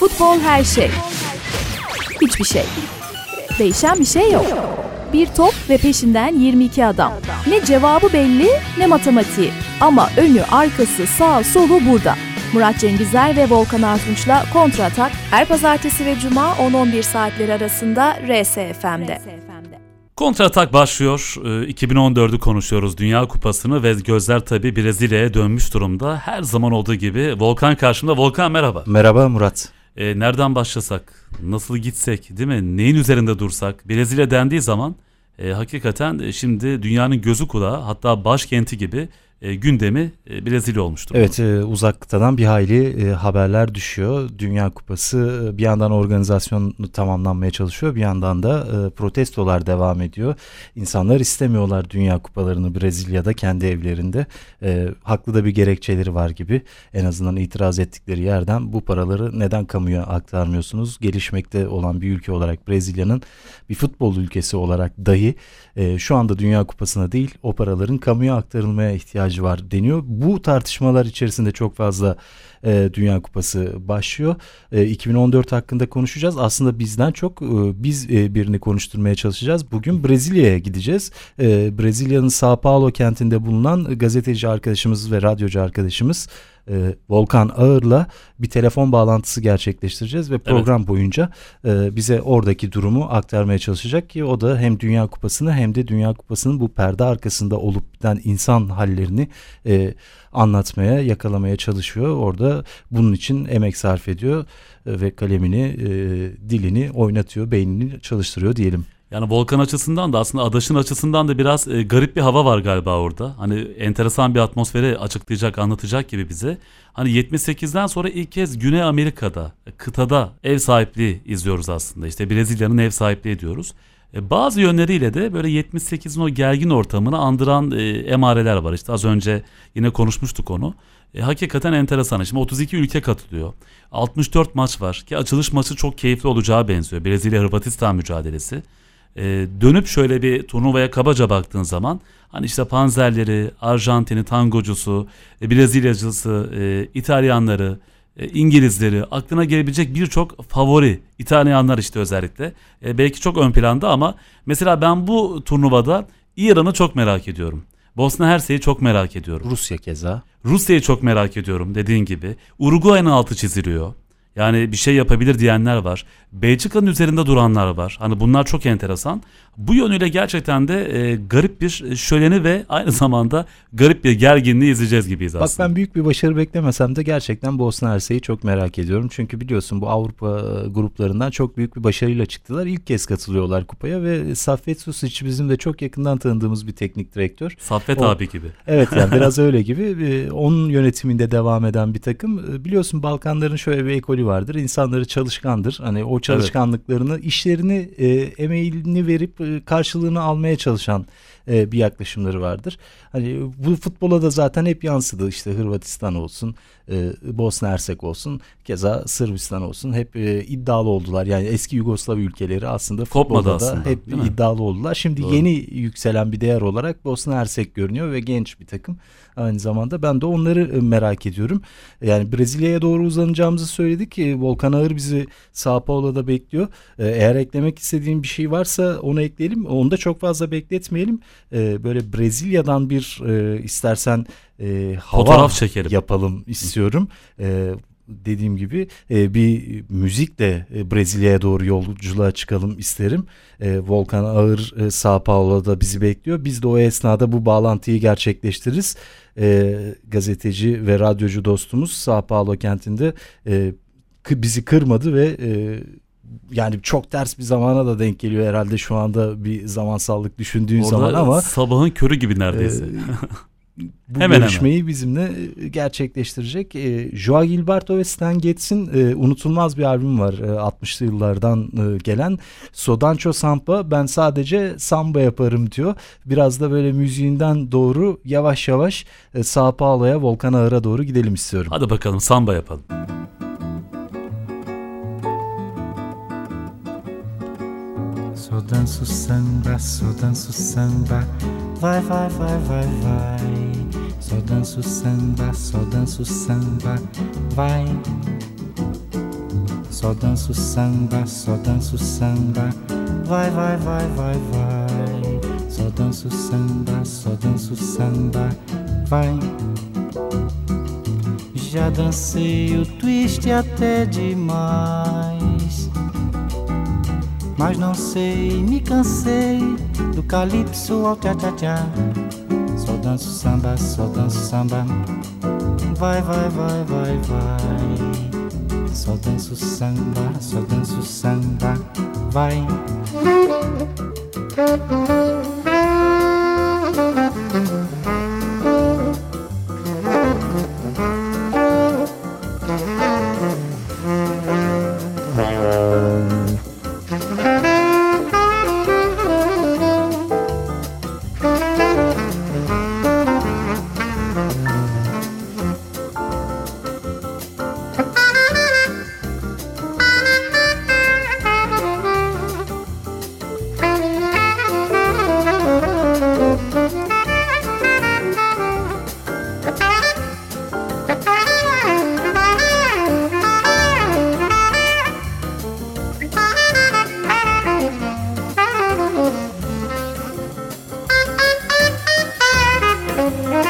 Futbol her şey. Hiçbir şey. Değişen bir şey yok. Bir top ve peşinden 22 adam. Ne cevabı belli ne matematiği. Ama önü, arkası, sağ, solu burada. Murat Cengizler ve Volkan Artunç'la Kontra Atak her pazartesi ve cuma 10-11 saatleri arasında RSFM'de. Kontratak başlıyor. 2014'ü ee, konuşuyoruz. Dünya Kupası'nı ve gözler tabii Brezilya'ya dönmüş durumda. Her zaman olduğu gibi Volkan karşımda. Volkan merhaba. Merhaba Murat. Ee, nereden başlasak? Nasıl gitsek? Değil mi? Neyin üzerinde dursak? Brezilya dendiği zaman e, hakikaten e, şimdi dünyanın gözü kulağı hatta başkenti gibi e, gündemi e, Brezilya olmuştur. Evet e, uzaktan bir hayli e, haberler düşüyor. Dünya Kupası e, bir yandan organizasyon tamamlanmaya çalışıyor bir yandan da e, protestolar devam ediyor. İnsanlar istemiyorlar Dünya Kupalarını Brezilya'da kendi evlerinde. E, haklı da bir gerekçeleri var gibi en azından itiraz ettikleri yerden bu paraları neden kamuya aktarmıyorsunuz? Gelişmekte olan bir ülke olarak Brezilya'nın bir futbol ülkesi olarak dahi e, şu anda Dünya Kupası'na değil o paraların kamuya aktarılmaya ihtiyacı var deniyor. Bu tartışmalar içerisinde çok fazla e, Dünya Kupası başlıyor. E, 2014 hakkında konuşacağız. Aslında bizden çok e, biz e, birini konuşturmaya çalışacağız. Bugün Brezilya'ya gideceğiz. E, Brezilya'nın Sao Paulo kentinde bulunan gazeteci arkadaşımız ve radyocu arkadaşımız e, Volkan Ağır'la bir telefon bağlantısı gerçekleştireceğiz ve program evet. boyunca e, bize oradaki durumu aktarmaya çalışacak ki o da hem Dünya Kupası'nı hem de Dünya Kupası'nın bu perde arkasında olup biten insan hallerini e, anlatmaya, yakalamaya çalışıyor. Orada bunun için emek sarf ediyor ve kalemini, e, dilini oynatıyor, beynini çalıştırıyor diyelim. Yani Volkan açısından da aslında adaşın açısından da biraz e, garip bir hava var galiba orada. Hani enteresan bir atmosferi açıklayacak, anlatacak gibi bize. Hani 78'den sonra ilk kez Güney Amerika'da, kıtada ev sahipliği izliyoruz aslında. İşte Brezilya'nın ev sahipliği ediyoruz. E, bazı yönleriyle de böyle 78'in o gergin ortamını andıran e, emareler var. İşte az önce yine konuşmuştuk onu. E, hakikaten enteresan. Şimdi 32 ülke katılıyor. 64 maç var ki açılış maçı çok keyifli olacağı benziyor. Brezilya Hırvatistan mücadelesi. E, dönüp şöyle bir turnuvaya kabaca baktığın zaman hani işte panzerleri, Arjantin'i, tangocusu, e, Brezilyacısı, e, İtalyanları, e, İngilizleri, aklına gelebilecek birçok favori İtalyanlar işte özellikle. E, belki çok ön planda ama mesela ben bu turnuvada İran'ı çok merak ediyorum. Bosna Hersey'i çok merak ediyorum. Rusya keza. Rusya'yı çok merak ediyorum dediğin gibi. Uruguay'ın altı çiziliyor. Yani bir şey yapabilir diyenler var. Belçika'nın üzerinde duranlar var. Hani bunlar çok enteresan. Bu yönüyle gerçekten de e, garip bir şöleni ve aynı zamanda garip bir gerginliği izleyeceğiz gibiyiz aslında. Bak ben büyük bir başarı beklemesem de gerçekten Bosna Hersek'i çok merak ediyorum. Çünkü biliyorsun bu Avrupa e, gruplarından çok büyük bir başarıyla çıktılar. İlk kez katılıyorlar kupaya ve Saffet Susic bizim de çok yakından tanıdığımız bir teknik direktör. Saffet o, abi gibi. Evet yani biraz öyle gibi. Onun yönetiminde devam eden bir takım. E, biliyorsun Balkanların şöyle bir ekolü vardır. İnsanları çalışkandır. Hani o çalışkanlıklarını, evet. işlerini, e, emeğini verip e, karşılığını almaya çalışan e, bir yaklaşımları vardır. Hani bu futbola da zaten hep yansıdı. İşte Hırvatistan olsun, e, Bosna Hersek olsun, keza Sırbistan olsun hep e, iddialı oldular. Yani eski Yugoslav ülkeleri aslında futbolda aslında, da hep iddialı oldular. Şimdi Doğru. yeni yükselen bir değer olarak Bosna Hersek görünüyor ve genç bir takım aynı zamanda. Ben de onları e, merak ediyorum. Yani Brezilya'ya doğru uzanacağımızı söyledik. E, Volkan Ağır bizi Sao Paulo'da bekliyor. E, eğer eklemek istediğim bir şey varsa onu ekleyelim. Onu da çok fazla bekletmeyelim. Böyle Brezilya'dan bir istersen hava Fotoğraf çekelim. yapalım istiyorum dediğim gibi e, bir müzikle e, Brezilya'ya doğru yolculuğa çıkalım isterim. E, Volkan Ağır e, Sao Paulo'da bizi bekliyor. Biz de o esnada bu bağlantıyı gerçekleştiririz. E, gazeteci ve radyocu dostumuz Sao Paulo kentinde e, bizi kırmadı ve e, yani çok ters bir zamana da denk geliyor herhalde şu anda bir zamansallık düşündüğün Orada zaman ama sabahın körü gibi neredeyse. E, bu hemen görüşmeyi hemen. bizimle e, gerçekleştirecek. E, Joao Gilberto ve Stan Getz'in e, unutulmaz bir albüm var e, 60'lı yıllardan e, gelen. Sodancho Samba ben sadece samba yaparım diyor. Biraz da böyle müziğinden doğru yavaş yavaş e, Sao Paulo'ya Volkan Ağır'a doğru gidelim istiyorum. Hadi bakalım samba yapalım. Só danço samba, só danço samba Vai, vai, vai, vai, vai. Só danço samba, só danço samba. Vai. Só danço samba, só danço samba. Vai, vai, vai, vai, vai. Só danço samba, só danço samba. Vai. Já dancei o twist até demais. Mas não sei, me cansei do calypso ao tchá-tchá-tchá. Só danço samba, só danço samba. Vai, vai, vai, vai, vai. Só danço samba, só danço samba. Vai. Música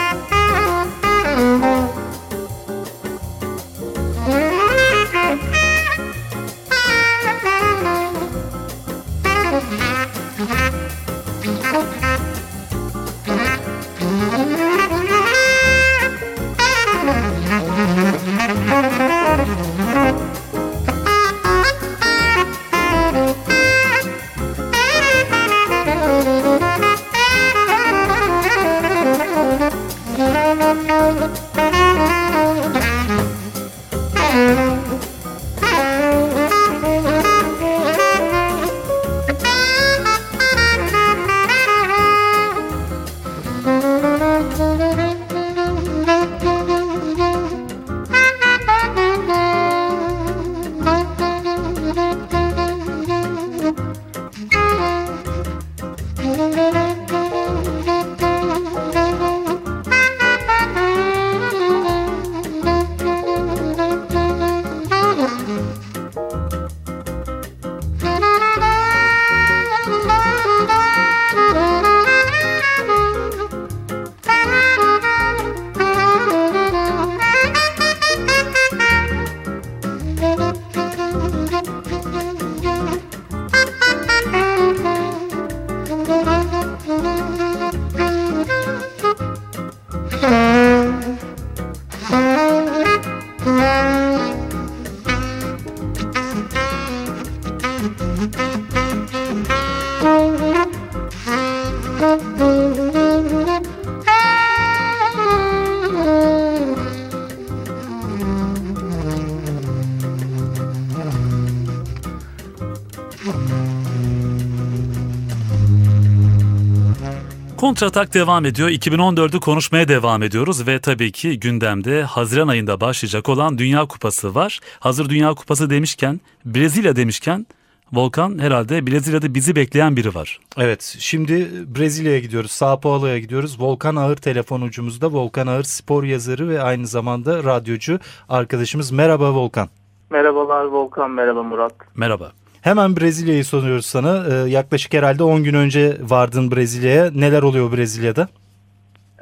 Kontratak devam ediyor. 2014'ü konuşmaya devam ediyoruz ve tabii ki gündemde Haziran ayında başlayacak olan Dünya Kupası var. Hazır Dünya Kupası demişken, Brezilya demişken Volkan herhalde Brezilya'da bizi bekleyen biri var. Evet şimdi Brezilya'ya gidiyoruz. Sao Paulo'ya gidiyoruz. Volkan Ağır telefon ucumuzda. Volkan Ağır spor yazarı ve aynı zamanda radyocu arkadaşımız. Merhaba Volkan. Merhabalar Volkan, merhaba Murat. Merhaba. Hemen Brezilya'yı soruyoruz sana. Ee, yaklaşık herhalde 10 gün önce vardın Brezilya'ya. Neler oluyor Brezilya'da?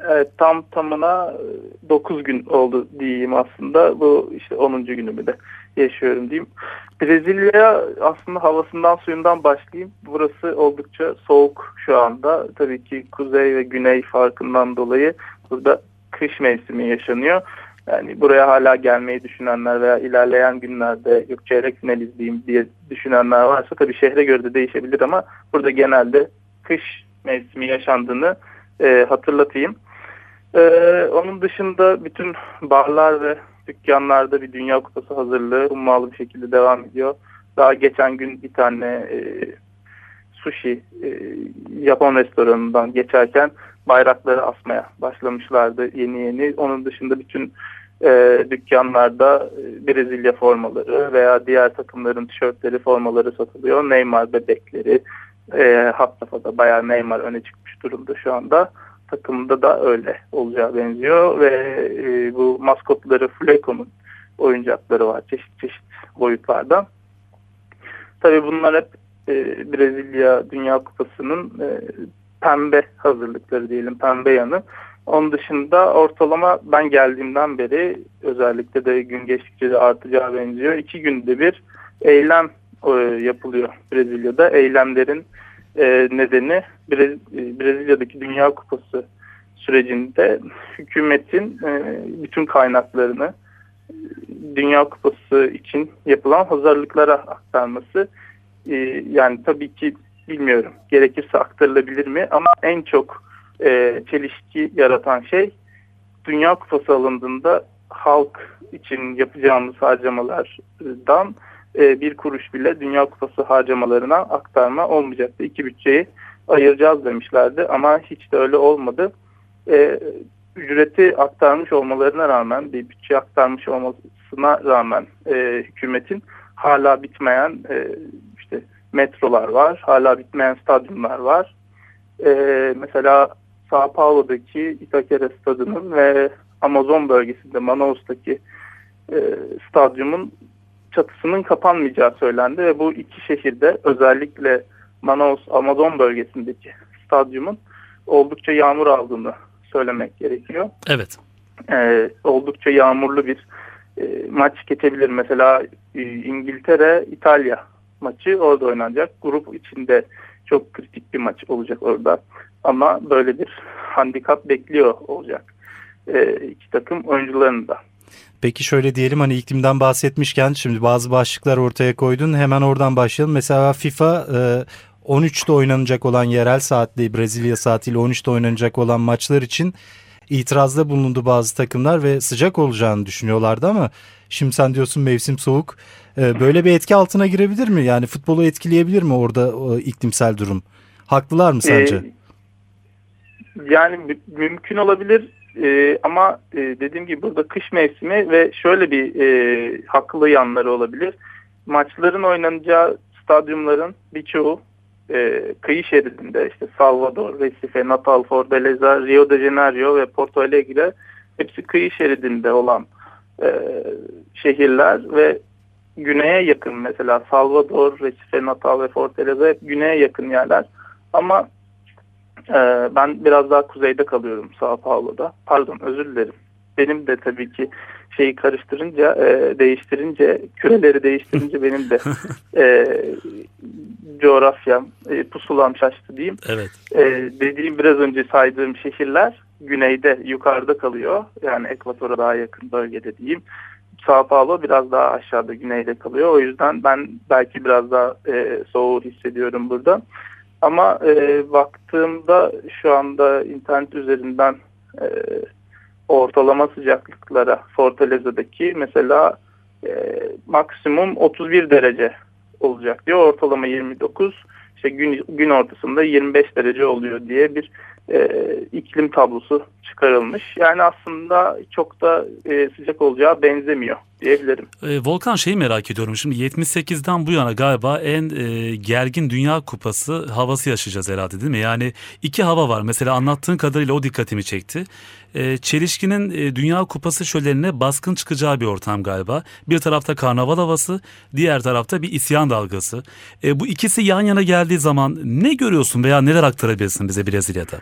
Evet tam tamına 9 gün oldu diyeyim aslında. Bu işte 10. günümü de yaşıyorum diyeyim. Brezilya aslında havasından suyundan başlayayım. Burası oldukça soğuk şu anda. Tabii ki kuzey ve güney farkından dolayı burada kış mevsimi yaşanıyor. Yani buraya hala gelmeyi düşünenler veya ilerleyen günlerde yok çeyrek final izleyeyim diye düşünenler varsa tabii şehre göre de değişebilir ama burada genelde kış mevsimi yaşandığını e, hatırlatayım. E, onun dışında bütün barlar ve dükkanlarda bir Dünya Kupası hazırlığı ummalı bir şekilde devam ediyor. Daha geçen gün bir tane e, sushi e, Japon restoranından geçerken bayrakları asmaya başlamışlardı yeni yeni. Onun dışında bütün e, dükkanlarda e, Brezilya formaları veya diğer takımların tişörtleri formaları satılıyor. Neymar bebekleri e, hat safhada bayağı Neymar öne çıkmış durumda şu anda. Takımda da öyle olacağı benziyor ve e, bu maskotları Fleco'nun oyuncakları var çeşit çeşit boyutlarda. Tabii bunlar hep e, Brezilya Dünya Kupası'nın e, pembe hazırlıkları diyelim, pembe yanı. Onun dışında ortalama ben geldiğimden beri özellikle de gün geçtikçe de artacağı benziyor. İki günde bir eylem e, yapılıyor Brezilya'da. Eylemlerin e, nedeni e, Brezilya'daki Dünya Kupası sürecinde hükümetin e, bütün kaynaklarını Dünya Kupası için yapılan hazırlıklara aktarması. Yani tabii ki bilmiyorum gerekirse aktarılabilir mi ama en çok e, çelişki yaratan şey Dünya Kupası alındığında halk için yapacağımız harcamalardan e, bir kuruş bile Dünya Kupası harcamalarına aktarma olmayacaktı. İki bütçeyi ayıracağız demişlerdi ama hiç de öyle olmadı. E, ücreti aktarmış olmalarına rağmen bir bütçe aktarmış olmasına rağmen e, hükümetin hala bitmeyen e, metrolar var, hala bitmeyen stadyumlar var. E, mesela Sao Paulo'daki Itaquera stadının ve Amazon bölgesinde Manaus'taki e, stadyumun çatısının kapanmayacağı söylendi ve bu iki şehirde özellikle Manaus Amazon bölgesindeki stadyumun oldukça yağmur aldığını söylemek gerekiyor. Evet. Ee, oldukça yağmurlu bir e, maç geçebilir. Mesela e, İngiltere İtalya maçı orada oynanacak. Grup içinde çok kritik bir maç olacak orada. Ama böyle bir handikap bekliyor olacak e, iki takım oyuncularını da. Peki şöyle diyelim hani iklimden bahsetmişken şimdi bazı başlıklar ortaya koydun. Hemen oradan başlayalım. Mesela FIFA e, 13'te oynanacak olan yerel saatli Brezilya saatiyle 13'te oynanacak olan maçlar için itirazda bulundu bazı takımlar ve sıcak olacağını düşünüyorlardı ama şimdi sen diyorsun mevsim soğuk. E, böyle bir etki altına girebilir mi? Yani futbolu etkileyebilir mi orada iklimsel durum? Haklılar mı sence? Ee, yani mümkün olabilir e, ama e, dediğim gibi burada kış mevsimi ve şöyle bir e, haklı yanları olabilir. Maçların oynanacağı stadyumların birçoğu e, kıyı şeridinde işte Salvador, Recife, Natal, Fortaleza, Rio de Janeiro ve Porto Alegre hepsi kıyı şeridinde olan e, şehirler ve güneye yakın mesela Salvador, Recife, Natal ve Fortaleza hep güneye yakın yerler. Ama ee, ben biraz daha kuzeyde kalıyorum Sao Paulo'da. Pardon özür dilerim. Benim de tabii ki şeyi karıştırınca, e, değiştirince, küreleri değiştirince benim de e, coğrafyam, e, pusulam şaştı diyeyim. Evet. E, dediğim biraz önce saydığım şehirler güneyde, yukarıda kalıyor. Yani ekvatora daha yakın bölgede diyeyim. Sao Paulo biraz daha aşağıda güneyde kalıyor. O yüzden ben belki biraz daha e, soğuğu hissediyorum burada. Ama e, baktığımda şu anda internet üzerinden e, ortalama sıcaklıklara Fortaleza'daki mesela e, maksimum 31 derece olacak diyor. Ortalama 29 işte gün, gün ortasında 25 derece oluyor diye bir e, iklim tablosu çıkarılmış. Yani aslında çok da e, sıcak olacağı benzemiyor diyebilirim. E, Volkan şeyi merak ediyorum. Şimdi 78'den bu yana galiba en e, gergin Dünya Kupası havası yaşayacağız herhalde değil mi? Yani iki hava var. Mesela anlattığın kadarıyla o dikkatimi çekti. E, Çelişki'nin e, Dünya Kupası şölenine baskın çıkacağı bir ortam galiba. Bir tarafta karnaval havası, diğer tarafta bir isyan dalgası. E, bu ikisi yan yana geldiği zaman ne görüyorsun veya neler aktarabilirsin bize Brezilya'da?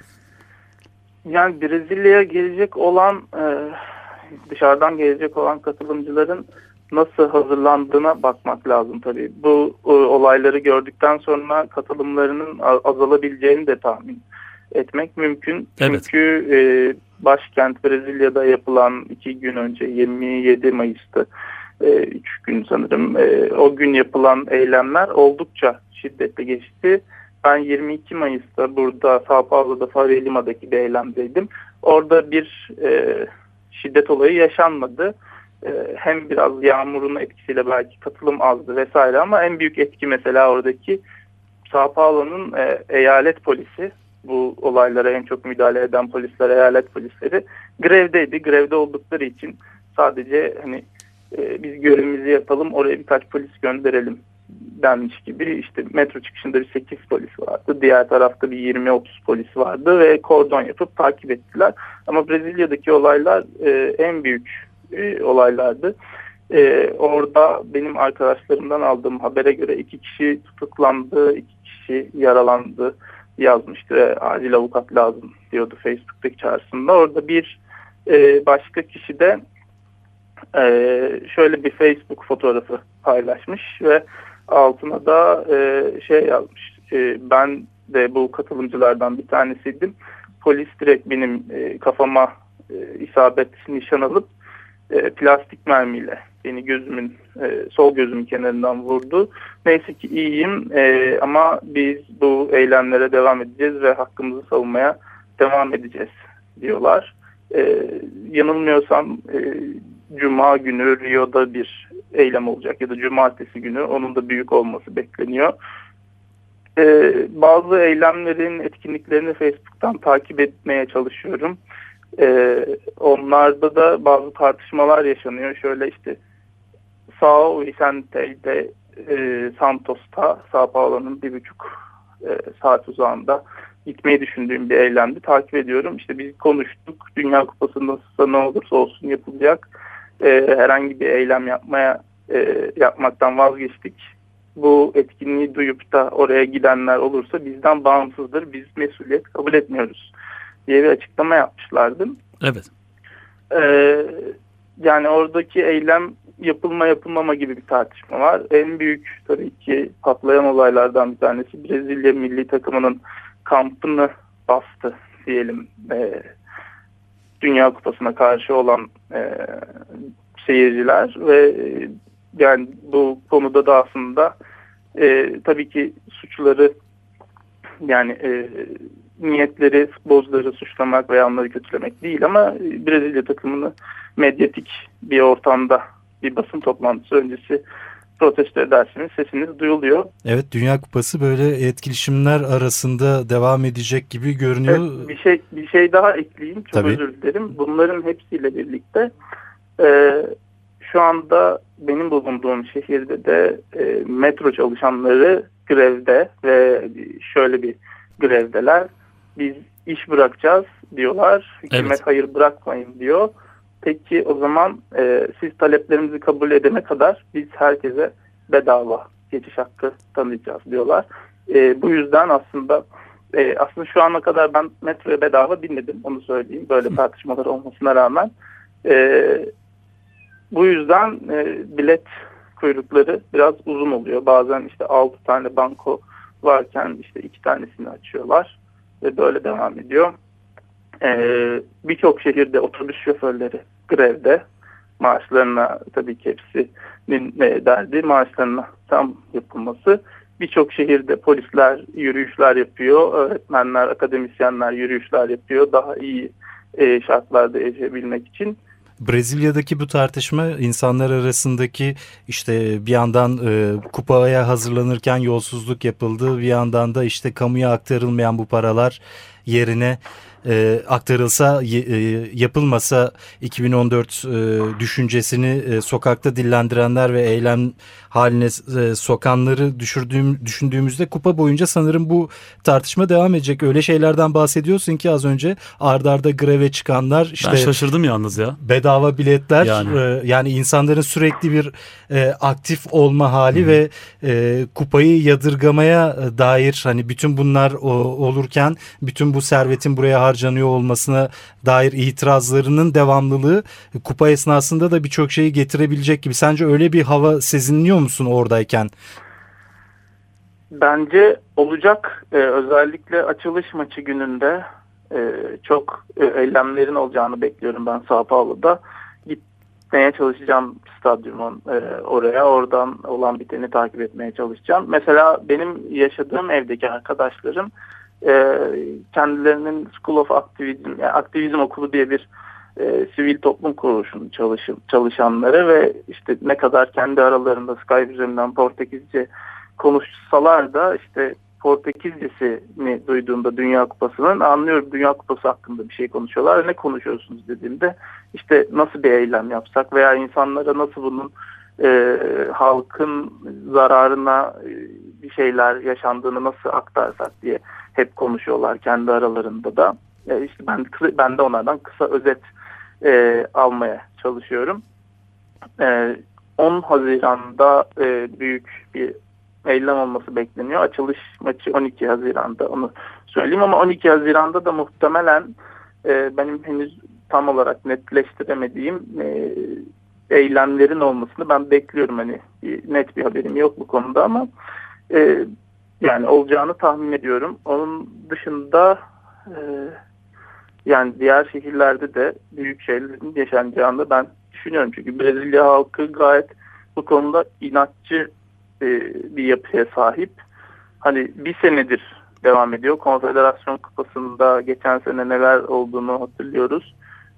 Yani Brezilya'ya gelecek olan e, dışarıdan gelecek olan katılımcıların nasıl hazırlandığına bakmak lazım tabii. Bu e, olayları gördükten sonra katılımlarının azalabileceğini de tahmin etmek mümkün. Evet. Çünkü e, başkent Brezilya'da yapılan iki gün önce 27 Mayıs'ta e, üç gün sanırım e, o gün yapılan eylemler oldukça şiddetli geçti. Ben 22 Mayıs'ta burada Sao Paulo'da Faria Lima'daki bir eylemdeydim. Orada bir e, şiddet olayı yaşanmadı. E, hem biraz yağmurun etkisiyle belki katılım azdı vesaire ama en büyük etki mesela oradaki Sao Paulo'nun e, eyalet polisi bu olaylara en çok müdahale eden polisler, eyalet polisleri grevdeydi. Grevde oldukları için sadece hani e, biz görevimizi yapalım oraya birkaç polis gönderelim denmiş gibi işte metro çıkışında bir 8 polis vardı. Diğer tarafta bir 20-30 polis vardı ve kordon yapıp takip ettiler. Ama Brezilya'daki olaylar e, en büyük e, olaylardı. E, orada benim arkadaşlarımdan aldığım habere göre iki kişi tutuklandı, iki kişi yaralandı yazmıştı. E, acil avukat lazım diyordu Facebook'taki çağrısında. Orada bir e, başka kişi de e, şöyle bir Facebook fotoğrafı paylaşmış ve altına da e, şey yazmış. E, ben de bu katılımcılardan bir tanesiydim. Polis direkt benim e, kafama e, isabet nişan alıp e, plastik mermiyle beni gözümün e, sol gözümün kenarından vurdu. Neyse ki iyiyim e, ama biz bu eylemlere devam edeceğiz ve hakkımızı savunmaya devam edeceğiz diyorlar. E, yanılmıyorsam e, Cuma günü Rio'da bir eylem olacak ya da Cumartesi günü onun da büyük olması bekleniyor. Ee, bazı eylemlerin etkinliklerini Facebook'tan takip etmeye çalışıyorum. Ee, onlarda da bazı tartışmalar yaşanıyor. Şöyle işte Sao Vicente'de e, Santos'ta Sao Paulo'nun bir buçuk e, saat uzağında gitmeyi düşündüğüm bir eylemdi. Takip ediyorum. İşte biz konuştuk. Dünya Kupası nasılsa ne olursa olsun yapılacak. E, herhangi bir eylem yapmaya e, yapmaktan vazgeçtik. Bu etkinliği duyup da oraya gidenler olursa bizden bağımsızdır. Biz mesuliyet kabul etmiyoruz diye bir açıklama yapmışlardı. Evet. Ee, yani oradaki eylem yapılma yapılmama gibi bir tartışma var. En büyük tabii ki patlayan olaylardan bir tanesi Brezilya milli takımının kampını bastı diyelim. E, Dünya Kupası'na karşı olan e, seyirciler ve e, yani bu konuda da aslında e, tabii ki suçları yani e, niyetleri futbolcuları suçlamak veya onları kötülemek değil ama Brezilya takımını medyatik bir ortamda bir basın toplantısı öncesi protesto edersiniz sesiniz duyuluyor. Evet Dünya Kupası böyle etkileşimler arasında devam edecek gibi görünüyor. Evet, bir şey bir şey daha ekleyeyim çok Tabii. özür dilerim. Bunların hepsiyle birlikte e, şu anda benim bulunduğum şehirde de e, metro çalışanları grevde ve şöyle bir grevdeler. Biz iş bırakacağız diyorlar. Hükümet evet. hayır bırakmayın diyor. Peki o zaman e, siz taleplerimizi kabul edene kadar biz herkese bedava geçiş hakkı tanıyacağız diyorlar. E, bu yüzden aslında e, aslında şu ana kadar ben metroya bedava binmedim onu söyleyeyim böyle tartışmalar olmasına rağmen. E, bu yüzden e, bilet kuyrukları biraz uzun oluyor. Bazen işte 6 tane banko varken işte iki tanesini açıyorlar ve böyle devam ediyor. Ee, Birçok şehirde otobüs şoförleri grevde. Maaşlarına tabii ki hepsinin e, derdi maaşlarına tam yapılması. Birçok şehirde polisler yürüyüşler yapıyor, öğretmenler, akademisyenler yürüyüşler yapıyor daha iyi e, şartlarda yaşayabilmek için. Brezilya'daki bu tartışma insanlar arasındaki işte bir yandan e, kupaya hazırlanırken yolsuzluk yapıldı bir yandan da işte kamuya aktarılmayan bu paralar yerine e, aktarılsa e, yapılmasa 2014 e, düşüncesini e, sokakta dillendirenler ve eylem haline e, sokanları düşürdüğüm, düşündüğümüzde kupa boyunca sanırım bu tartışma devam edecek. Öyle şeylerden bahsediyorsun ki az önce ardarda greve çıkanlar işte ben şaşırdım yalnız ya. Bedava biletler yani, e, yani insanların sürekli bir e, aktif olma hali Hı. ve e, kupayı yadırgamaya dair hani bütün bunlar o, olurken bütün bu servetin buraya harcanıyor olmasına dair itirazlarının devamlılığı kupa esnasında da birçok şeyi getirebilecek gibi. Sence öyle bir hava sezinliyor musun oradayken? Bence olacak. Ee, özellikle açılış maçı gününde e, çok e, eylemlerin olacağını bekliyorum ben Sao Paulo'da. Gitmeye çalışacağım stadyumun e, oraya. Oradan olan biteni takip etmeye çalışacağım. Mesela benim yaşadığım evdeki arkadaşlarım e, kendilerinin School of Activism, yani aktivizm okulu diye bir e, sivil toplum kuruluşunun çalışın, çalışanları ve işte ne kadar kendi aralarında Skype üzerinden Portekizce konuşsalar da işte Portekizcesini duyduğumda Dünya Kupası'nın anlıyorum Dünya Kupası hakkında bir şey konuşuyorlar. Ne konuşuyorsunuz dediğimde işte nasıl bir eylem yapsak veya insanlara nasıl bunun e, halkın zararına e, bir şeyler yaşandığını nasıl aktarsak diye hep konuşuyorlar kendi aralarında da. E, işte ben ben de onlardan kısa özet e, almaya çalışıyorum. E, 10 Haziran'da e, büyük bir eylem olması bekleniyor. Açılış maçı 12 Haziran'da onu söyleyeyim ama 12 Haziran'da da muhtemelen e, benim henüz tam olarak netleştiremediğim e, eylemlerin olmasını ben bekliyorum. Hani net bir haberim yok bu konuda ama e, yani olacağını tahmin ediyorum. Onun dışında e, yani diğer şehirlerde de büyük şeylerin yaşanacağını ben düşünüyorum. Çünkü Brezilya halkı gayet bu konuda inatçı e, bir yapıya sahip. Hani bir senedir devam ediyor. Konfederasyon Kupası'nda geçen sene neler olduğunu hatırlıyoruz.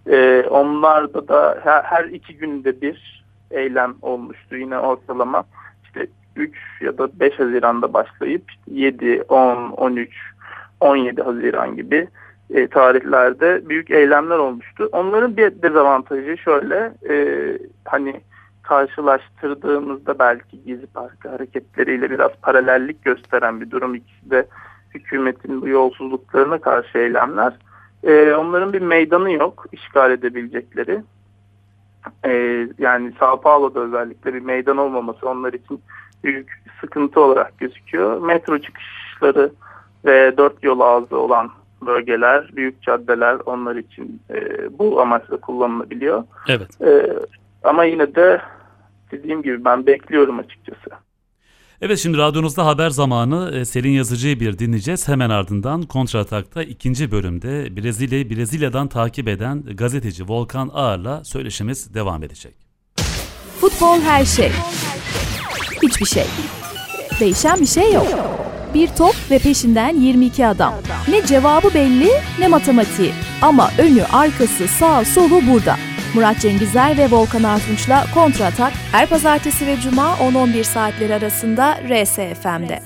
E, onlarda da her, her iki günde bir eylem olmuştu yine ortalama. İşte 3 ya da 5 Haziran'da başlayıp 7, 10, 13, 17 Haziran gibi e, tarihlerde büyük eylemler olmuştu. Onların bir dezavantajı şöyle e, hani karşılaştırdığımızda belki Gezi Parkı hareketleriyle biraz paralellik gösteren bir durum. İkisi de hükümetin bu yolsuzluklarına karşı eylemler. E, onların bir meydanı yok işgal edebilecekleri. E, yani Sao Paulo'da özellikle bir meydan olmaması onlar için büyük sıkıntı olarak gözüküyor. Metro çıkışları ve dört yol ağzı olan bölgeler, büyük caddeler onlar için e, bu amaçla kullanılabiliyor. Evet. E, ama yine de dediğim gibi ben bekliyorum açıkçası. Evet şimdi radyonuzda haber zamanı e, Selin Yazıcı'yı bir dinleyeceğiz. Hemen ardından Kontratak'ta ikinci bölümde Brezilya'yı Brezilya'dan takip eden gazeteci Volkan Ağar'la söyleşimiz devam edecek. Futbol her şey. Hiçbir şey. Değişen bir şey yok. Bir top ve peşinden 22 adam. Ne cevabı belli ne matematiği. Ama önü arkası sağ solu burada. Murat Cengizler ve Volkan Artunç'la Kontratak her pazartesi ve cuma 10-11 saatleri arasında RSFM'de.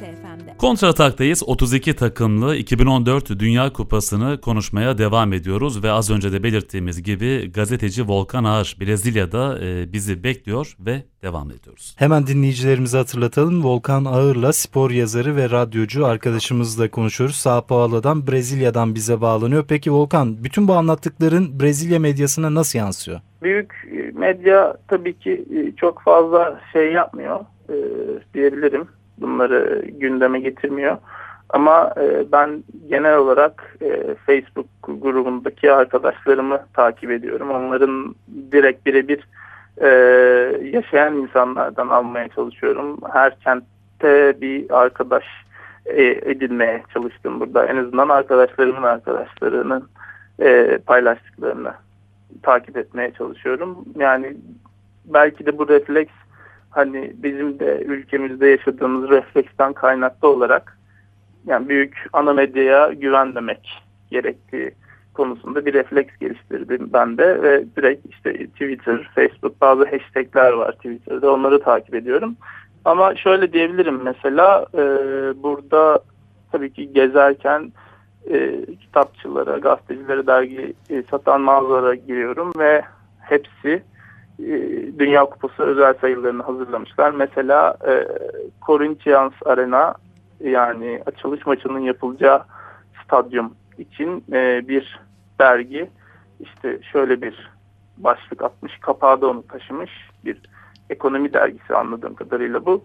Kontrataktayız. 32 takımlı 2014 Dünya Kupası'nı konuşmaya devam ediyoruz ve az önce de belirttiğimiz gibi gazeteci Volkan Ağar Brezilya'da e, bizi bekliyor ve devam ediyoruz. Hemen dinleyicilerimize hatırlatalım. Volkan Ağır'la spor yazarı ve radyocu arkadaşımızla konuşuyoruz. Sao Paulo'dan Brezilya'dan bize bağlanıyor. Peki Volkan bütün bu anlattıkların Brezilya medyasına nasıl yansıyor? Büyük medya tabii ki e, çok fazla şey yapmıyor e, diyebilirim bunları gündeme getirmiyor. Ama e, ben genel olarak e, Facebook grubundaki arkadaşlarımı takip ediyorum. Onların direkt birebir e, yaşayan insanlardan almaya çalışıyorum. Her kentte bir arkadaş e, edinmeye çalıştım burada. En azından arkadaşlarımın arkadaşlarının e, paylaştıklarını takip etmeye çalışıyorum. Yani belki de bu refleks hani bizim de ülkemizde yaşadığımız refleksten kaynaklı olarak yani büyük ana medyaya güvenmemek gerektiği konusunda bir refleks geliştirdim ben de ve direkt işte Twitter, Facebook bazı hashtagler var Twitter'da onları takip ediyorum. Ama şöyle diyebilirim mesela e, burada tabii ki gezerken e, kitapçılara, gazetecilere, dergi e, satan mağazalara giriyorum ve hepsi Dünya Kupası özel sayılarını hazırlamışlar. Mesela e, Corinthians Arena yani açılış maçının yapılacağı stadyum için e, bir dergi işte şöyle bir başlık atmış. Kapağı da onu taşımış. Bir ekonomi dergisi anladığım kadarıyla bu.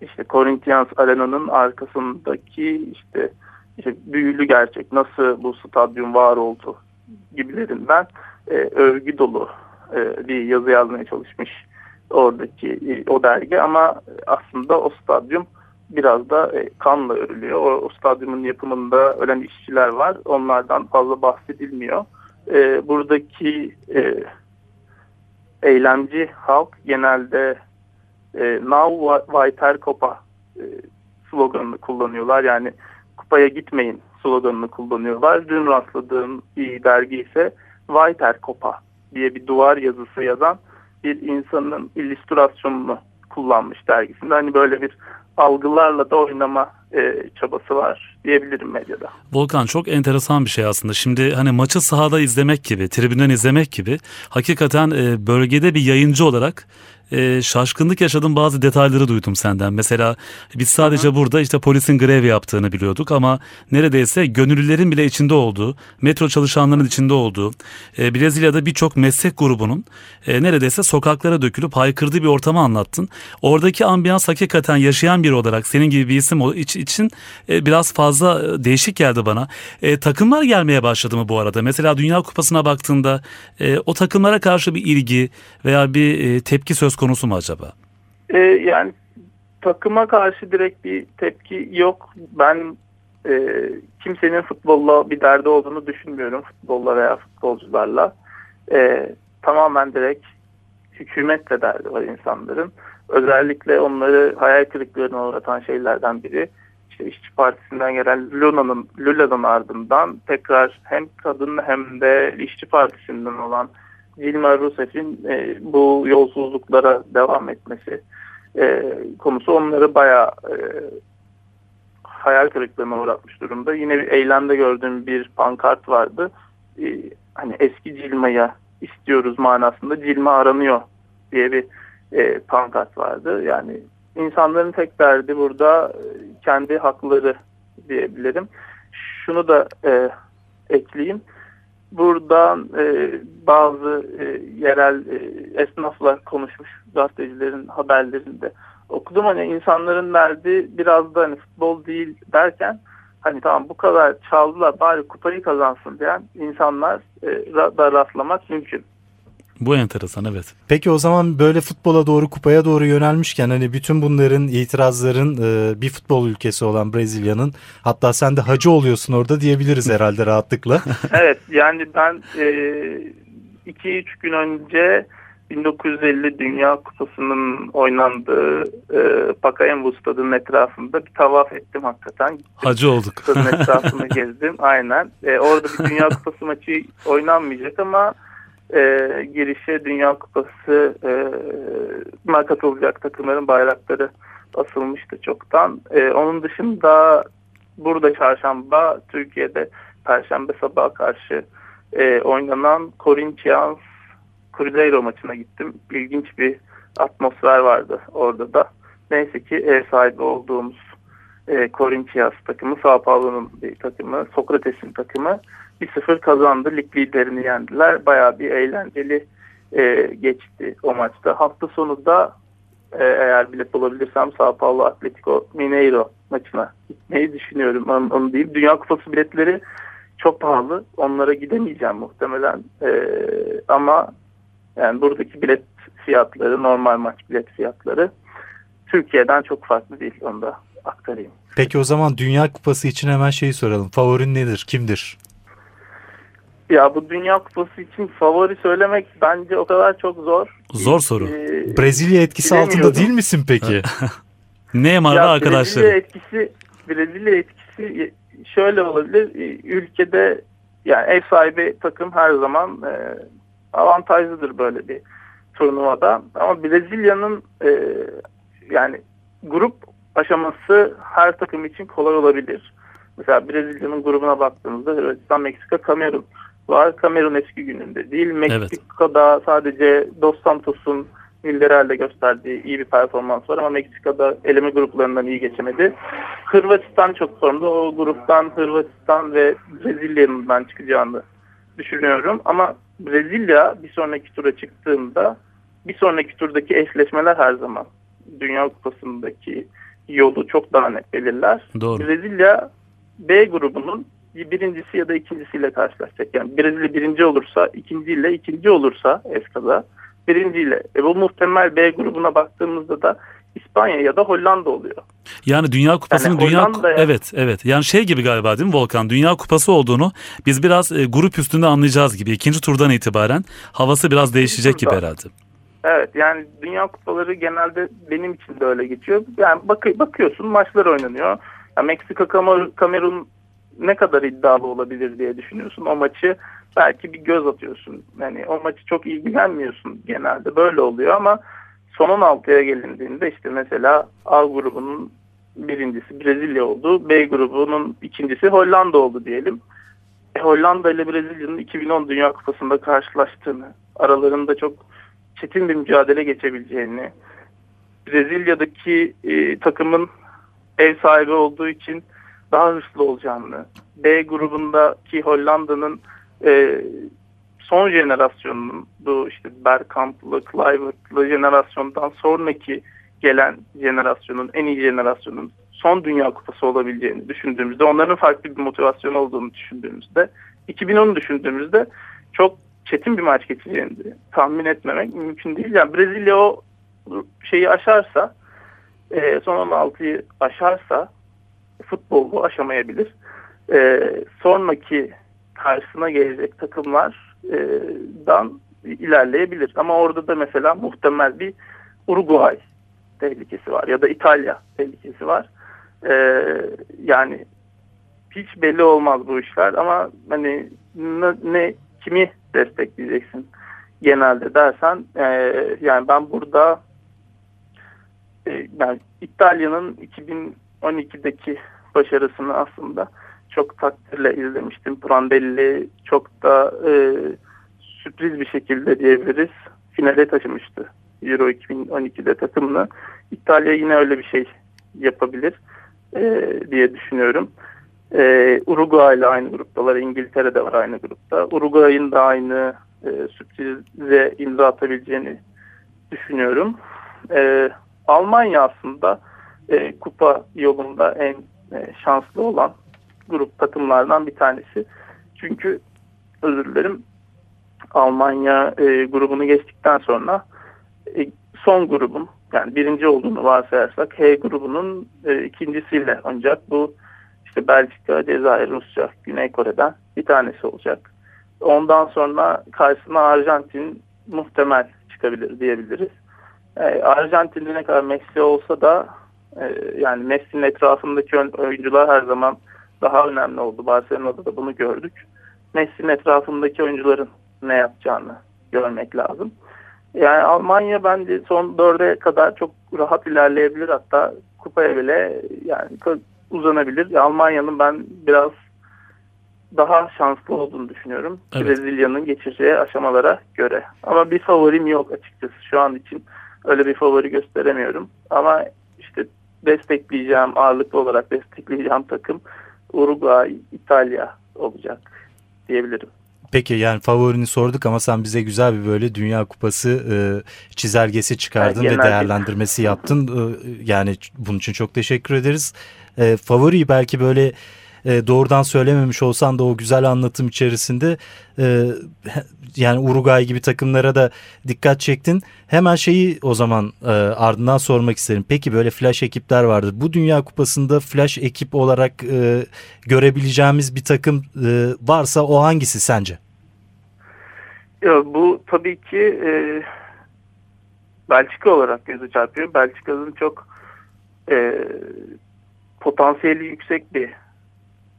İşte Corinthians Arena'nın arkasındaki işte, işte büyülü gerçek nasıl bu stadyum var oldu gibilerinden e, övgü dolu e, bir yazı yazmaya çalışmış oradaki e, o dergi ama aslında o stadyum biraz da e, kanla örülüyor. O, o stadyumun yapımında ölen işçiler var. Onlardan fazla bahsedilmiyor. buradaki eylemci halk genelde e, Now Viter Copa sloganını kullanıyorlar. Yani kupaya gitmeyin sloganını kullanıyorlar. Dün rastladığım bir dergi ise Viter Copa diye bir duvar yazısı yazan bir insanın illüstrasyonunu kullanmış dergisinde. Hani böyle bir algılarla da oynama e, çabası var diyebilirim medyada. Volkan çok enteresan bir şey aslında. Şimdi hani maçı sahada izlemek gibi, tribünden izlemek gibi hakikaten e, bölgede bir yayıncı olarak e, şaşkınlık yaşadığım bazı detayları duydum senden. Mesela biz sadece Hı-hı. burada işte polisin grev yaptığını biliyorduk ama neredeyse gönüllülerin bile içinde olduğu, metro çalışanlarının içinde olduğu, e, Brezilya'da birçok meslek grubunun e, neredeyse sokaklara dökülüp haykırdığı bir ortamı anlattın. Oradaki ambiyans hakikaten yaşayan biri olarak senin gibi bir isim için e, biraz fazla e, değişik geldi bana. E, takımlar gelmeye başladı mı bu arada? Mesela Dünya Kupası'na baktığında e, o takımlara karşı bir ilgi veya bir e, tepki söz konusu mu acaba? E, yani takıma karşı direkt bir tepki yok. Ben e, kimsenin futbolla bir derdi olduğunu düşünmüyorum. Futbolla veya futbolcularla. E, tamamen direkt hükümetle derdi var insanların. Özellikle onları hayal kırıklığına uğratan şeylerden biri işte İşçi Partisi'nden gelen Luna'nın Lula'nın ardından tekrar hem kadın hem de İşçi Partisi'nden olan Dilma Rousseff'in e, bu yolsuzluklara devam etmesi e, konusu onları bayağı e, hayal kırıklığına uğratmış durumda. Yine bir eylemde gördüğüm bir pankart vardı. E, hani eski Dilma'ya istiyoruz manasında Dilma aranıyor diye bir e, pankart vardı. Yani insanların tek derdi burada e, kendi hakları diyebilirim. Şunu da e, ekleyeyim. Buradan e, bazı e, yerel e, esnafla konuşmuş gazetecilerin haberlerinde okudum. Hani insanların derdi biraz da hani futbol değil derken hani tamam bu kadar çaldılar bari kupayı kazansın diyen insanlar e, da rastlamak mümkün. Bu enteresan evet. Peki o zaman böyle futbola doğru kupaya doğru yönelmişken hani bütün bunların itirazların e, bir futbol ülkesi olan Brezilya'nın hatta sen de hacı oluyorsun orada diyebiliriz herhalde rahatlıkla. evet yani ben 2-3 e, gün önce 1950 Dünya Kupası'nın oynandığı e, Pakayembu stadının etrafında bir tavaf ettim hakikaten. Gittim, Hacı olduk. Stadın etrafını gezdim aynen. E, orada bir Dünya Kupası maçı oynanmayacak ama e, girişe Dünya Kupası e, katılacak takımların bayrakları asılmıştı çoktan. E, onun dışında burada çarşamba Türkiye'de Perşembe sabaha karşı e, oynanan Corinthians Cruzeiro maçına gittim. İlginç bir atmosfer vardı orada da. Neyse ki ev sahibi olduğumuz e, Corinthians takımı, Sao Paulo'nun bir takımı, Sokrates'in takımı 1-0 kazandı. Lig liderini yendiler. Bayağı bir eğlenceli e, geçti o maçta. Hafta sonu da e, eğer bilet bulabilirsem Sao Paulo Atletico Mineiro maçına gitmeyi düşünüyorum. Onu, onu diyeyim. Dünya Kupası biletleri çok pahalı. Onlara gidemeyeceğim muhtemelen. E, ama yani buradaki bilet fiyatları, normal maç bilet fiyatları Türkiye'den çok farklı değil. Onu da aktarayım. Peki o zaman Dünya Kupası için hemen şeyi soralım. Favorin nedir? Kimdir? Ya bu Dünya Kupası için favori söylemek bence o kadar çok zor. Zor soru. Ee, Brezilya etkisi altında değil misin peki? Neymar ve arkadaşları. Brezilya etkisi, Brezilya etkisi şöyle olabilir. Ülkede yani ev sahibi takım her zaman e, avantajlıdır böyle bir turnuvada. Ama Brezilya'nın e, yani grup aşaması her takım için kolay olabilir. Mesela Brezilya'nın grubuna baktığımızda Hırvatistan, Meksika, Kamerun var. Kamerun eski gününde değil. Meksika'da evet. sadece Dos Santos'un Villarreal'de gösterdiği iyi bir performans var ama Meksika'da eleme gruplarından iyi geçemedi. Hırvatistan çok formda. O gruptan Hırvatistan ve Brezilya'nın çıkacağını düşünüyorum. Ama Brezilya bir sonraki tura çıktığında bir sonraki turdaki eşleşmeler her zaman Dünya Kupası'ndaki yolu çok daha net belirler. Doğru. Brezilya B grubunun birincisi ya da ikincisiyle karşılaşacak. Yani Brezilya birinci olursa, ikinciyle, ikinci olursa Eska'da birinciyle. E bu muhtemel B grubuna baktığımızda da İspanya ya da Hollanda oluyor. Yani Dünya Kupası'nın yani Dünya evet evet. Yani şey gibi galiba değil mi Volkan? Dünya Kupası olduğunu biz biraz e, grup üstünde anlayacağız gibi. İkinci turdan itibaren havası biraz değişecek gibi herhalde. Evet yani Dünya Kupaları genelde benim için de öyle geçiyor. Yani bak bakıyorsun maçlar oynanıyor. Yani Meksika Kamerun ne kadar iddialı olabilir diye düşünüyorsun. O maçı belki bir göz atıyorsun. Yani o maçı çok ilgilenmiyorsun genelde böyle oluyor ama son 16'ya gelindiğinde işte mesela A grubunun birincisi Brezilya oldu. B grubunun ikincisi Hollanda oldu diyelim. E, Hollanda ile Brezilya'nın 2010 Dünya Kupası'nda karşılaştığını, aralarında çok çetin bir mücadele geçebileceğini, Brezilya'daki e, takımın ev sahibi olduğu için daha hırslı olacağını, B grubundaki Hollanda'nın e, son jenerasyonunun bu işte Bergkamp'lı, Kluivert'lı jenerasyondan sonraki gelen jenerasyonun, en iyi jenerasyonun son Dünya Kupası olabileceğini düşündüğümüzde, onların farklı bir motivasyon olduğunu düşündüğümüzde, 2010'u düşündüğümüzde çok çetin bir maç geçeceğini tahmin etmemek mümkün değil. Yani Brezilya o şeyi aşarsa, e, son 16'yı aşarsa futbol bu aşamayabilir. E, sonraki karşısına gelecek takımlardan ilerleyebilir. Ama orada da mesela muhtemel bir Uruguay tehlikesi var ya da İtalya tehlikesi var. Ee, yani hiç belli olmaz bu işler ama hani ne, ne kimi destekleyeceksin genelde dersen e, yani ben burada e, yani İtalya'nın 2012'deki başarısını aslında çok takdirle izlemiştim. Prandelli çok da e, sürpriz bir şekilde diyebiliriz finale taşımıştı Euro 2012'de takımını. İtalya yine öyle bir şey yapabilir e, diye düşünüyorum. E, Uruguay ile aynı gruptalar. İngiltere de var aynı grupta. Uruguay'ın da aynı e, sürprize imza atabileceğini düşünüyorum. E, Almanya aslında e, kupa yolunda en e, şanslı olan grup takımlardan bir tanesi. Çünkü özür dilerim Almanya e, grubunu geçtikten sonra e, son grubun yani birinci olduğunu varsayarsak H grubunun e, ikincisiyle ancak bu işte Belçika, Cezayir, Rusya, Güney Kore'den bir tanesi olacak. Ondan sonra karşısına Arjantin muhtemel çıkabilir diyebiliriz. E, Arjantin'de ne kadar Messi olsa da e, yani Messi'nin etrafındaki oyuncular her zaman daha önemli oldu. Barcelona'da da bunu gördük. Messi'nin etrafındaki oyuncuların ne yapacağını görmek lazım. Yani Almanya bence son dörde kadar çok rahat ilerleyebilir. Hatta kupaya bile yani uzanabilir. Almanya'nın ben biraz daha şanslı olduğunu düşünüyorum. Evet. Brezilya'nın geçeceği aşamalara göre. Ama bir favorim yok açıkçası. Şu an için öyle bir favori gösteremiyorum. Ama destekleyeceğim, ağırlıklı olarak destekleyeceğim takım Uruguay, İtalya olacak diyebilirim. Peki yani favorini sorduk ama sen bize güzel bir böyle Dünya Kupası e, çizelgesi çıkardın yani ve değerlendirmesi yaptın. E, yani bunun için çok teşekkür ederiz. E, favoriyi belki böyle e, doğrudan söylememiş olsan da o güzel anlatım içerisinde e, yani Uruguay gibi takımlara da dikkat çektin. Hemen şeyi o zaman e, ardından sormak isterim. Peki böyle flash ekipler vardır. Bu Dünya Kupası'nda flash ekip olarak e, görebileceğimiz bir takım e, varsa o hangisi sence? Ya, bu tabii ki e, Belçika olarak gözü çarpıyor. Belçika'nın çok e, potansiyeli yüksek bir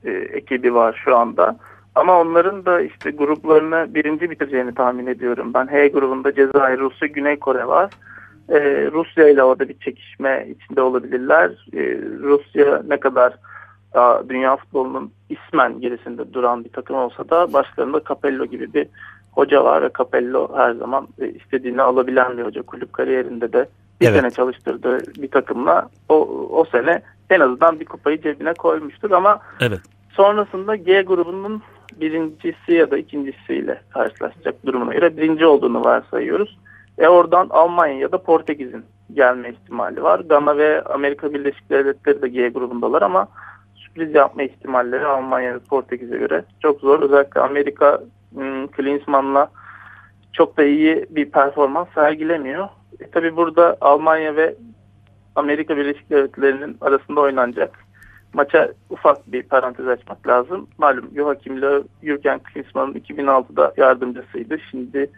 e, ekibi var şu anda. Ama onların da işte gruplarını birinci bitireceğini tahmin ediyorum. Ben H grubunda Cezayir, Rusya, Güney Kore var. Ee, Rusya ile orada bir çekişme içinde olabilirler. Ee, Rusya ne kadar daha dünya futbolunun ismen gerisinde duran bir takım olsa da başlarında Capello gibi bir hoca var ve Capello her zaman e, istediğini alabilen bir hoca. Kulüp kariyerinde de bir evet. sene çalıştırdığı bir takımla o, o sene en azından bir kupayı cebine koymuştur ama evet. sonrasında G grubunun birincisi ya da ikincisiyle karşılaşacak durumuna göre birinci olduğunu varsayıyoruz. E oradan Almanya ya da Portekiz'in gelme ihtimali var. Gana ve Amerika Birleşik Devletleri de G grubundalar ama sürpriz yapma ihtimalleri Almanya ve Portekiz'e göre çok zor. Özellikle Amerika hmm, Klinsmann'la çok da iyi bir performans sergilemiyor. E, tabii burada Almanya ve Amerika Birleşik Devletleri'nin arasında oynanacak maça ufak bir parantez açmak lazım. Malum Joachim Löw, Jürgen Klinsmann'ın 2006'da yardımcısıydı. Şimdi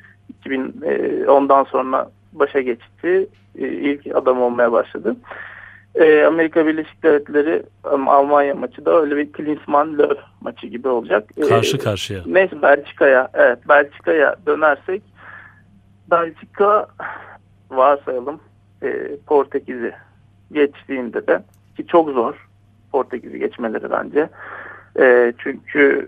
2010'dan e, sonra başa geçti. E, ilk adam olmaya başladı. E, Amerika Birleşik Devletleri Almanya maçı da öyle bir Klinsmann-Löw maçı gibi olacak. Karşı karşıya. Neyse Belçika'ya evet Belçika'ya dönersek Belçika varsayalım Portekiz'i geçtiğinde de ki çok zor Portekiz'i geçmeleri bence. E, çünkü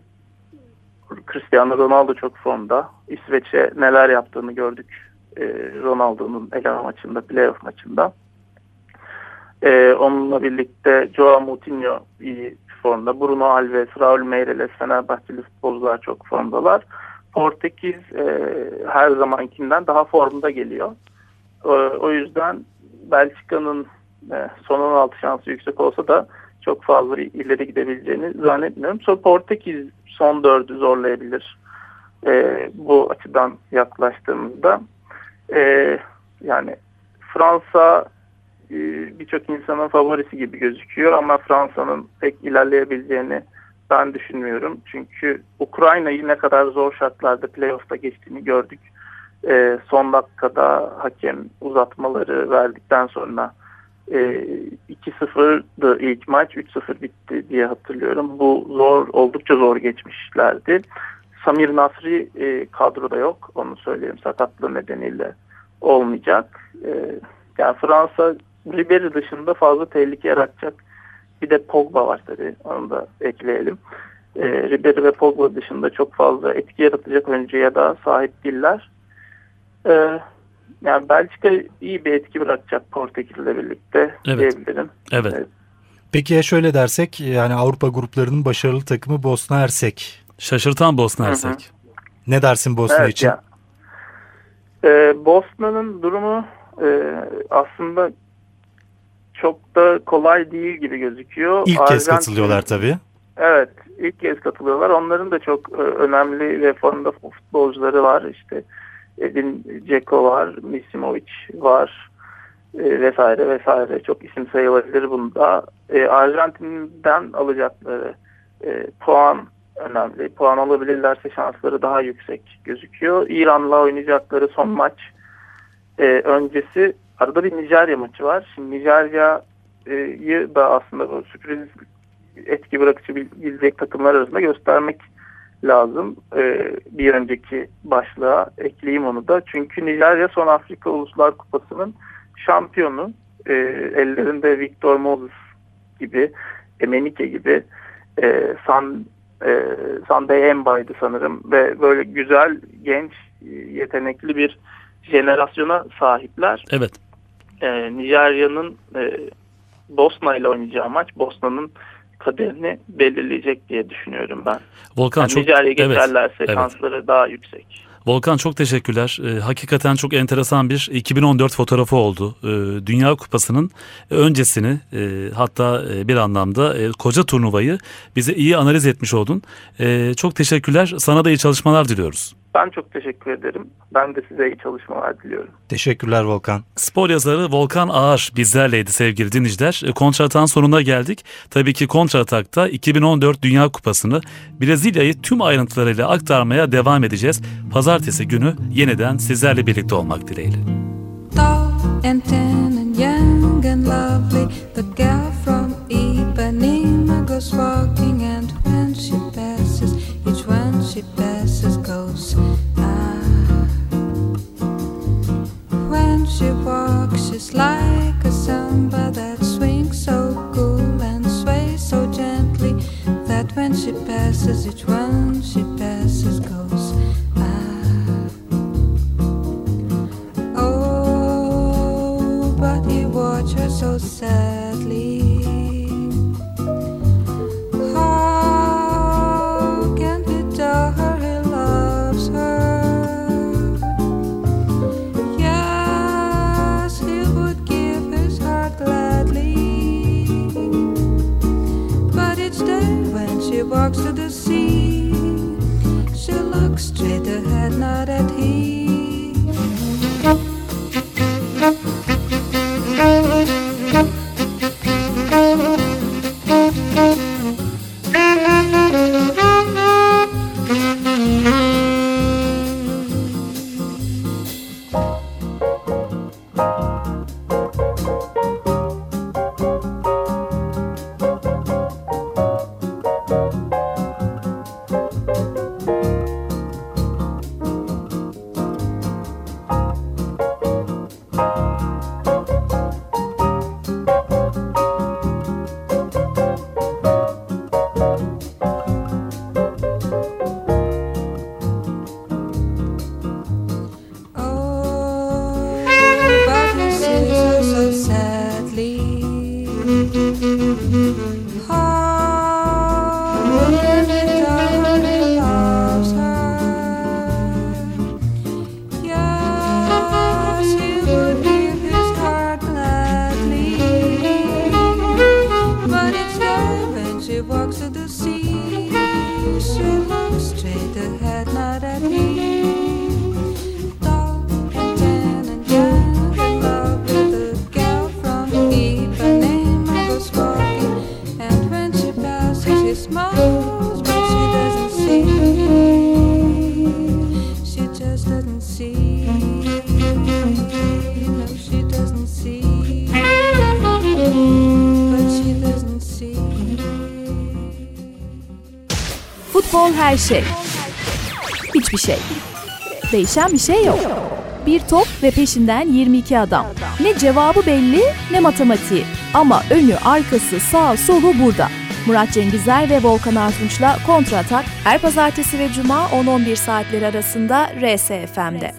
Cristiano Ronaldo çok formda. İsveç'e neler yaptığını gördük e, Ronaldo'nun eleme maçında, playoff maçında. E, onunla birlikte Joao Moutinho iyi formda. Bruno Alves, Raul Meireles, Fenerbahçeli futbolcular çok formdalar. Portekiz e, her zamankinden daha formda geliyor. E, o yüzden Belçika'nın e, son 16 şansı yüksek olsa da çok fazla ileri gidebileceğini zannetmiyorum. Sonra Portekiz son dördü zorlayabilir. E, bu açıdan yaklaştığımızda. E, yani Fransa e, birçok insanın favorisi gibi gözüküyor ama Fransa'nın pek ilerleyebileceğini ben düşünmüyorum. Çünkü Ukrayna'yı ne kadar zor şartlarda playoff'ta geçtiğini gördük. E, son dakikada hakem uzatmaları verdikten sonra e, 2-0'dı ilk maç 3-0 bitti diye hatırlıyorum. Bu zor oldukça zor geçmişlerdi. Samir Nasri e, kadroda yok onu söyleyeyim sakatlığı nedeniyle olmayacak. E, yani Fransa Ribery dışında fazla tehlike yaratacak bir de Pogba var tabii onu da ekleyelim. E, Ribery ve Pogba dışında çok fazla etki yaratacak oyuncuya da sahip değiller. E, yani Belçika iyi bir etki bırakacak Portekiz'le birlikte evet. diyebilirim. Evet. evet. Peki ya şöyle dersek yani Avrupa gruplarının başarılı takımı Bosna Hersek. Şaşırtan Bosna Hersek. Ne dersin Bosna evet, için? Ya. Ee, Bosna'nın durumu e, aslında çok da kolay değil gibi gözüküyor. İlk Arjantin, kez katılıyorlar tabii. Evet ilk kez katılıyorlar. Onların da çok e, önemli ve formda futbolcuları var. İşte Edin Dzeko var, Misimovic var e, vesaire vesaire. Çok isim sayılabilir bunda. E, Arjantin'den alacakları e, puan önemli. Puan alabilirlerse şansları daha yüksek gözüküyor. İran'la oynayacakları son maç e, öncesi arada bir Nijerya maçı var. Şimdi Nijerya'yı da aslında sürpriz etki bırakıcı bilecek takımlar arasında göstermek lazım. E, bir önceki başlığa ekleyeyim onu da. Çünkü Nijerya son Afrika Uluslar Kupası'nın şampiyonu. E, ellerinde Victor Moses gibi, Emenike gibi, e, San e, Sunday Embay'dı sanırım ve böyle güzel, genç, yetenekli bir jenerasyona sahipler. Evet. E, Nijerya'nın e, Bosna ile oynayacağı maç Bosna'nın kaderini belirleyecek diye düşünüyorum ben. Volkan yani çok Nijerya geçerlerse evet, şansları evet. daha yüksek. Volkan çok teşekkürler. E, hakikaten çok enteresan bir 2014 fotoğrafı oldu. E, Dünya Kupası'nın öncesini e, hatta e, bir anlamda e, koca turnuvayı bize iyi analiz etmiş oldun. E, çok teşekkürler. Sana da iyi çalışmalar diliyoruz. Ben çok teşekkür ederim. Ben de size iyi çalışmalar diliyorum. Teşekkürler Volkan. Spor yazarı Volkan Ağar bizlerleydi sevgili dinleyiciler. E, Kontratan sonuna geldik. Tabii ki Kontratak'ta 2014 Dünya Kupası'nı Brezilya'yı tüm ayrıntılarıyla aktarmaya devam edeceğiz. Pazartesi günü yeniden sizlerle birlikte olmak dileğiyle. goes walking and when she passes, each one she passes she's like a samba that swings so cool and sways so gently that when she passes, each one she passes goes. Ah. Oh, but so sadly. Değişen bir şey yok. Bir top ve peşinden 22 adam. Ne cevabı belli ne matematiği. Ama önü, arkası, sağ, solu burada. Murat Cengizler ve Volkan Artunç'la Kontra Atak her pazartesi ve cuma 10-11 saatleri arasında RSFM'de.